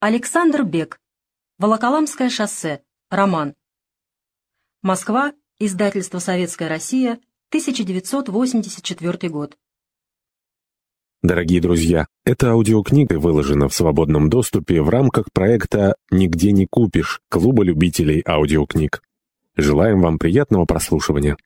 Александр Бек. Волоколамское шоссе. Роман. Москва. Издательство «Советская Россия», 1984 год. Дорогие друзья, эта аудиокнига выложена в свободном доступе в рамках проекта «Нигде не купишь» Клуба любителей аудиокниг. Желаем вам приятного прослушивания.